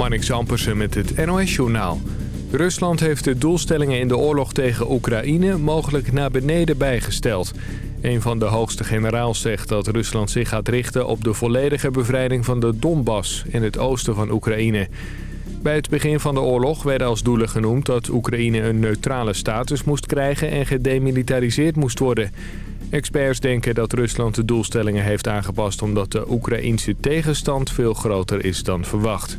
Marnix Ampersen met het NOS-journaal. Rusland heeft de doelstellingen in de oorlog tegen Oekraïne mogelijk naar beneden bijgesteld. Een van de hoogste generaals zegt dat Rusland zich gaat richten op de volledige bevrijding van de Donbass in het oosten van Oekraïne. Bij het begin van de oorlog werden als doelen genoemd dat Oekraïne een neutrale status moest krijgen en gedemilitariseerd moest worden. Experts denken dat Rusland de doelstellingen heeft aangepast omdat de Oekraïnse tegenstand veel groter is dan verwacht.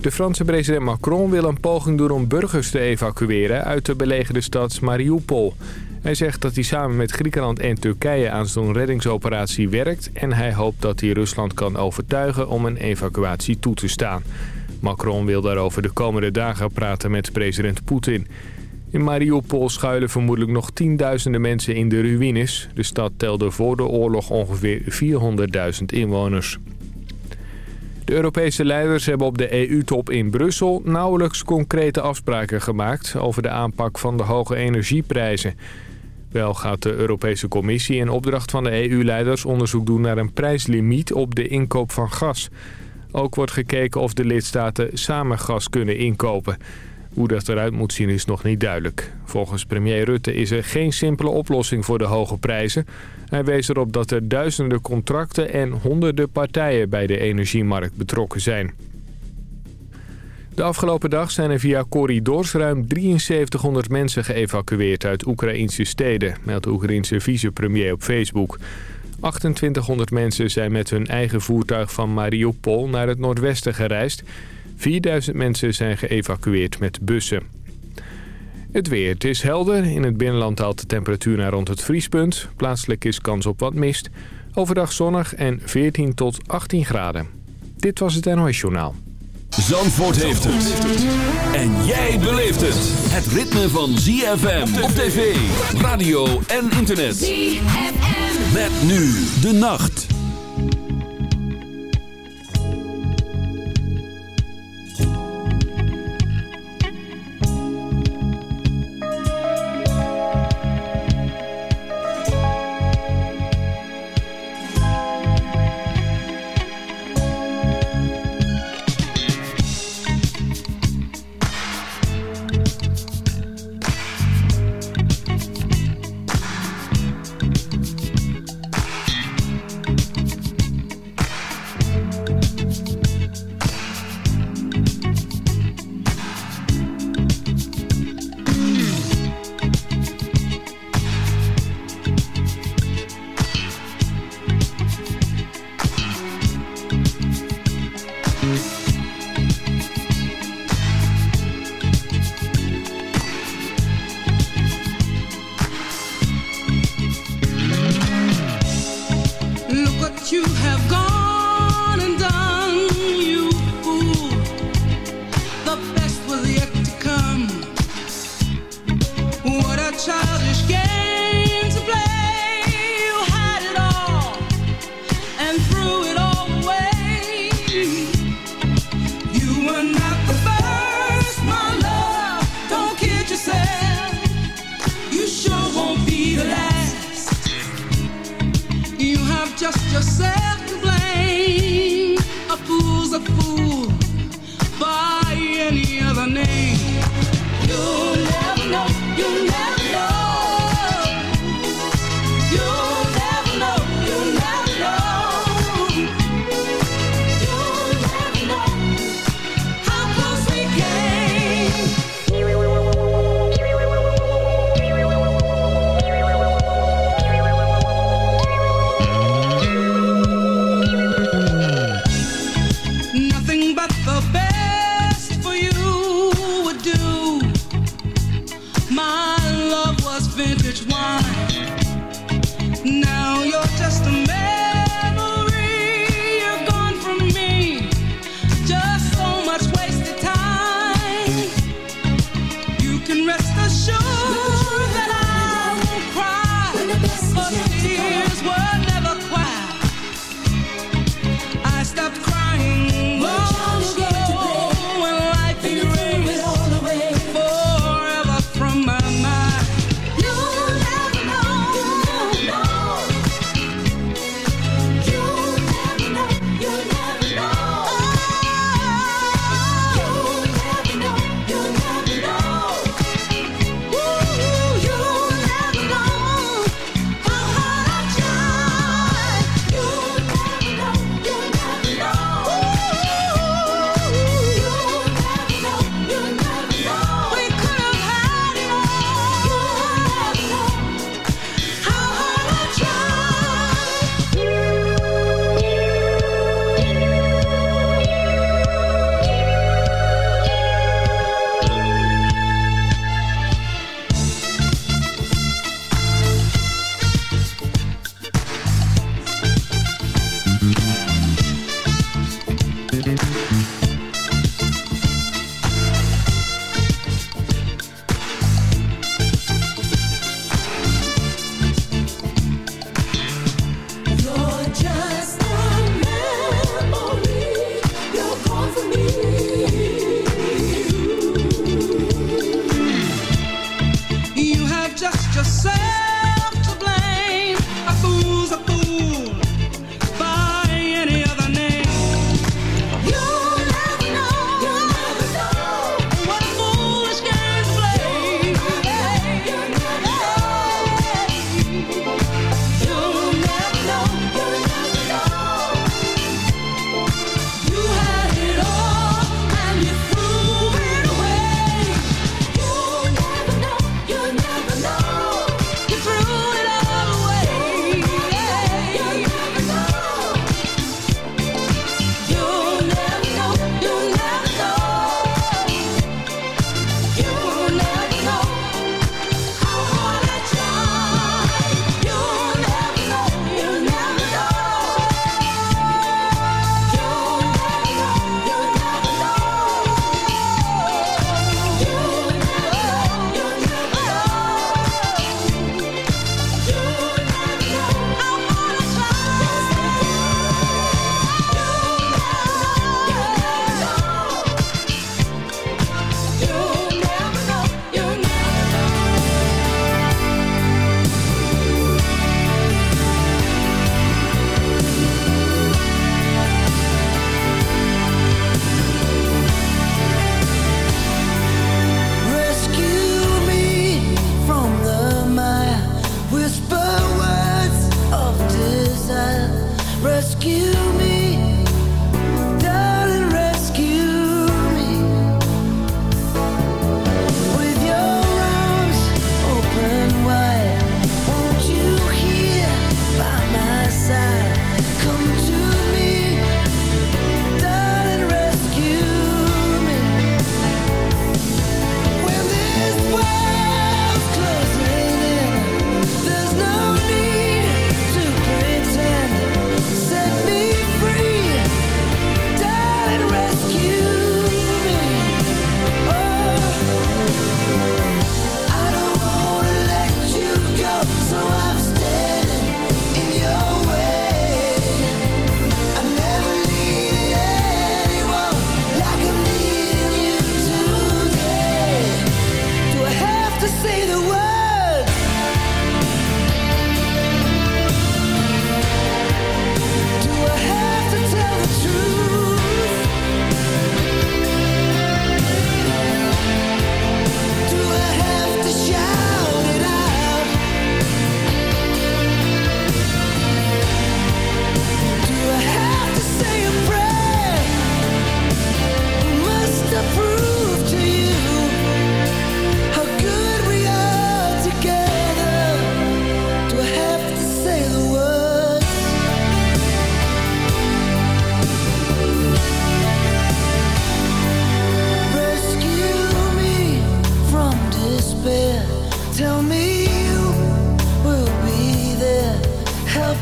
De Franse president Macron wil een poging doen om burgers te evacueren uit de belegerde stad Mariupol. Hij zegt dat hij samen met Griekenland en Turkije aan zo'n reddingsoperatie werkt... en hij hoopt dat hij Rusland kan overtuigen om een evacuatie toe te staan. Macron wil daarover de komende dagen praten met president Poetin. In Mariupol schuilen vermoedelijk nog tienduizenden mensen in de ruïnes. De stad telde voor de oorlog ongeveer 400.000 inwoners. De Europese leiders hebben op de EU-top in Brussel nauwelijks concrete afspraken gemaakt over de aanpak van de hoge energieprijzen. Wel gaat de Europese Commissie in opdracht van de EU-leiders onderzoek doen naar een prijslimiet op de inkoop van gas. Ook wordt gekeken of de lidstaten samen gas kunnen inkopen. Hoe dat eruit moet zien is nog niet duidelijk. Volgens premier Rutte is er geen simpele oplossing voor de hoge prijzen. Hij wees erop dat er duizenden contracten en honderden partijen bij de energiemarkt betrokken zijn. De afgelopen dag zijn er via corridors ruim 7300 mensen geëvacueerd uit Oekraïnse steden, meldt de Oekraïnse vicepremier op Facebook. 2800 mensen zijn met hun eigen voertuig van Mariupol naar het noordwesten gereisd. 4000 mensen zijn geëvacueerd met bussen. Het weer. Het is helder. In het binnenland haalt de temperatuur naar rond het vriespunt. Plaatselijk is kans op wat mist. Overdag zonnig en 14 tot 18 graden. Dit was het NOS Journaal. Zandvoort heeft het. En jij beleeft het. Het ritme van ZFM op tv, radio en internet. ZFM. Met nu de nacht.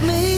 me.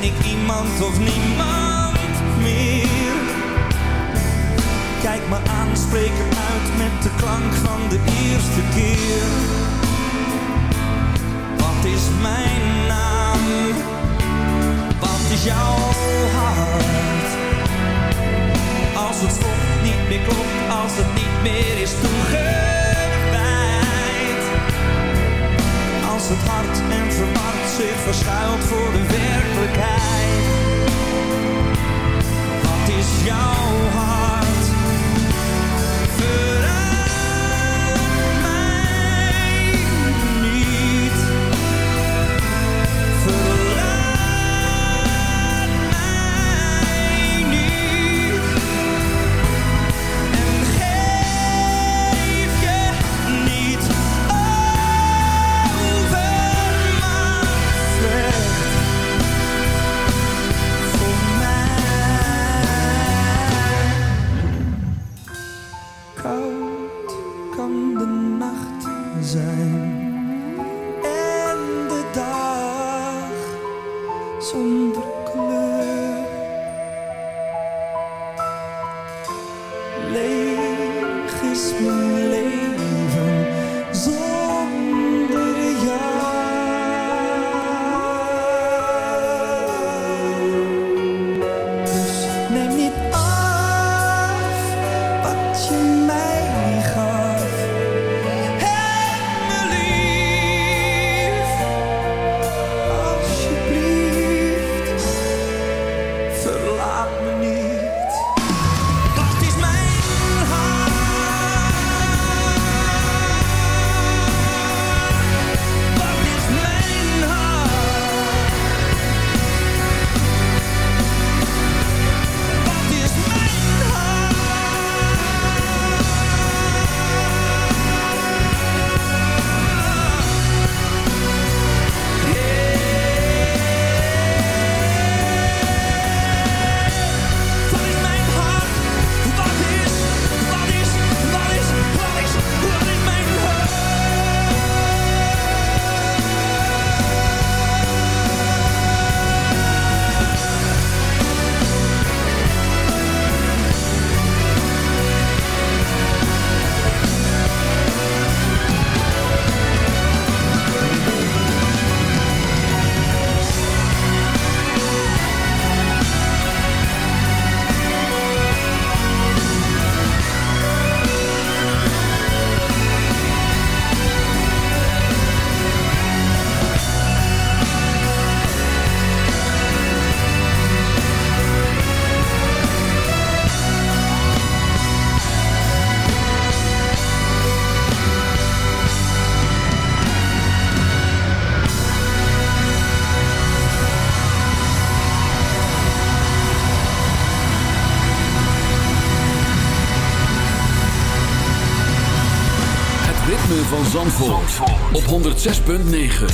Ben ik iemand of niemand meer? Kijk me aan, spreek uit met de klank van de eerste keer. Wat is mijn naam? Wat is jouw hart? Als het stopt, niet meer klopt, als het niet meer is toegegeven als het hart en verward zich verschuilt voor de Wat is jouw hart? 106.9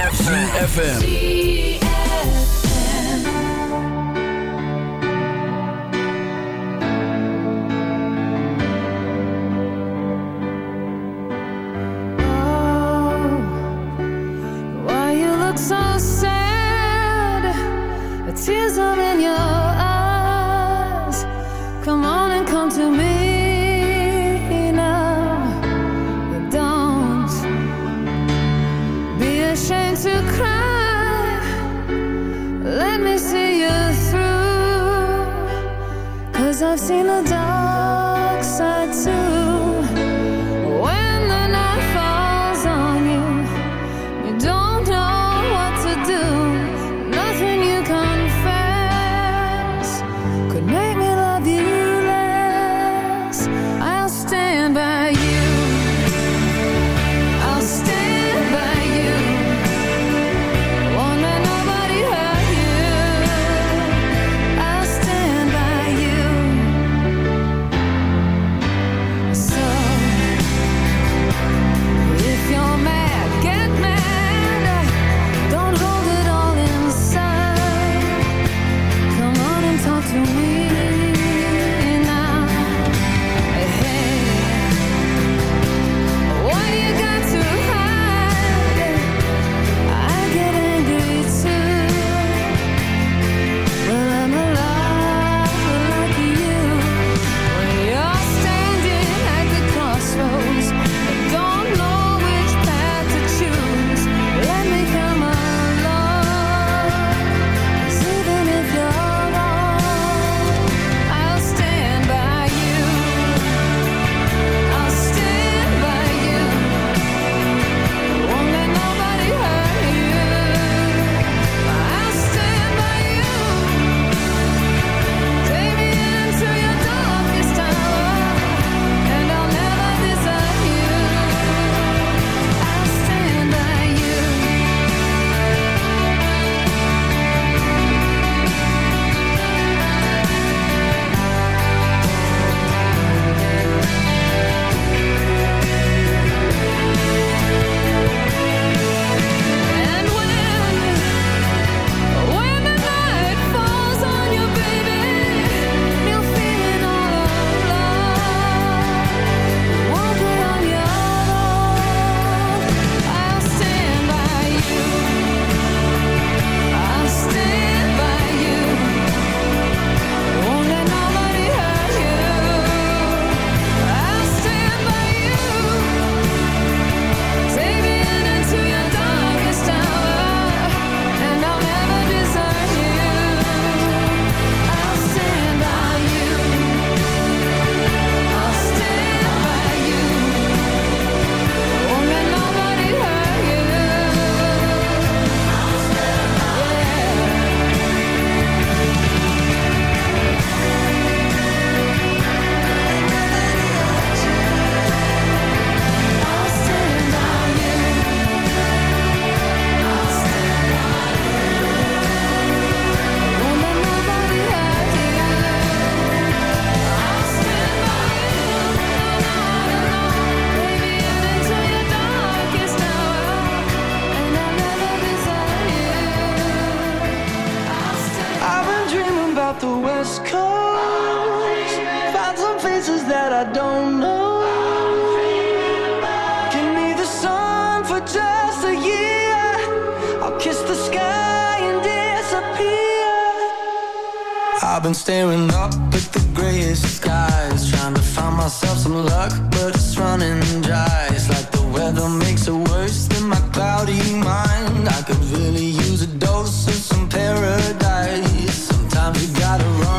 CFFM Oh, why you look so seen a I've been staring up at the grayest skies Trying to find myself some luck, but it's running dry. It's like the weather makes it worse than my cloudy mind. I could really use a dose of some paradise. Sometimes you gotta run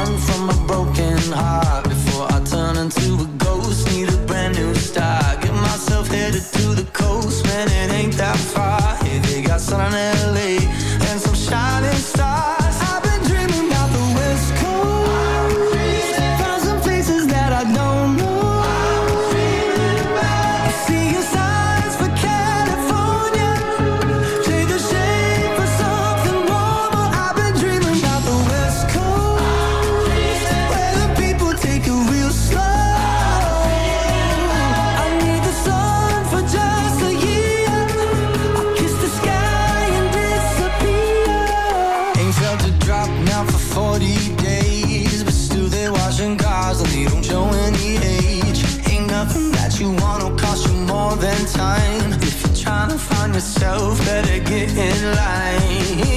myself, better get in line.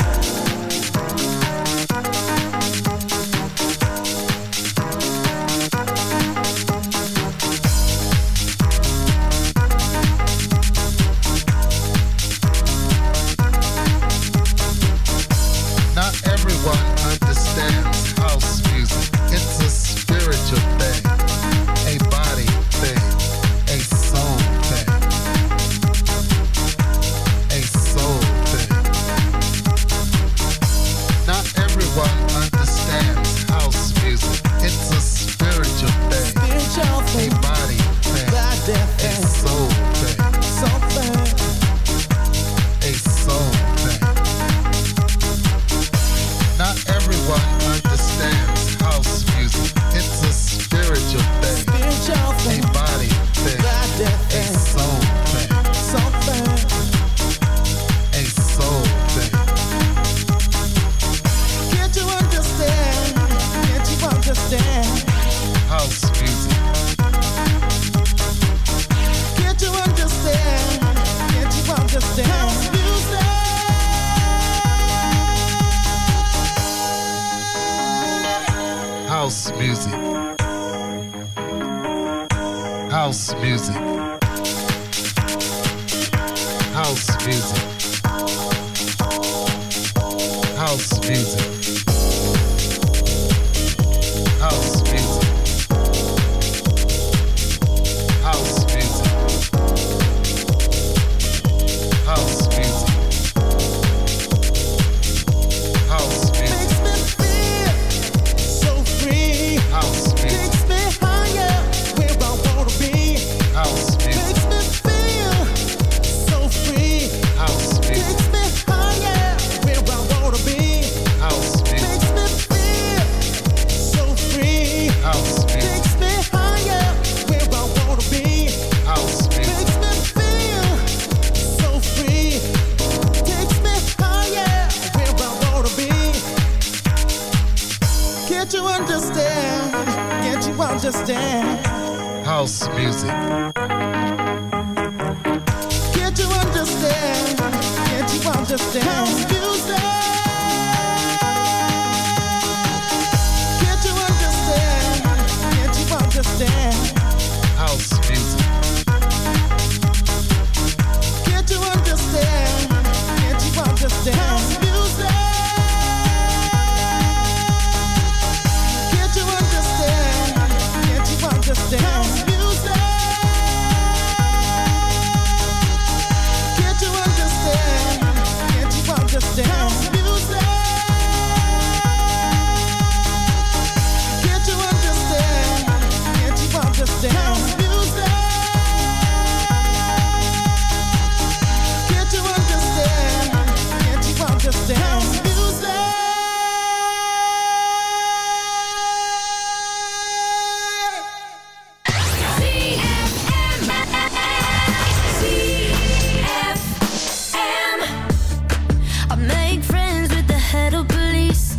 I make friends with the head of police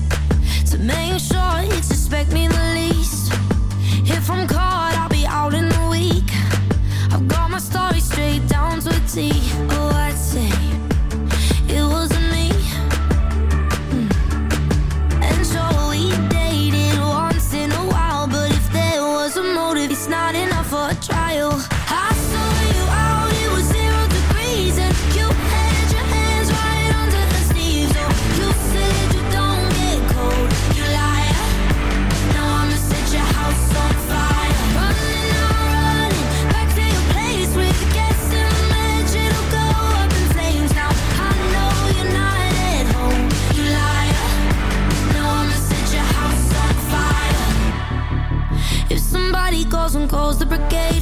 to make sure he'd suspect me the least. If I'm caught, I'll be out in the week. I've got my story straight down to a T. Oh, brigade.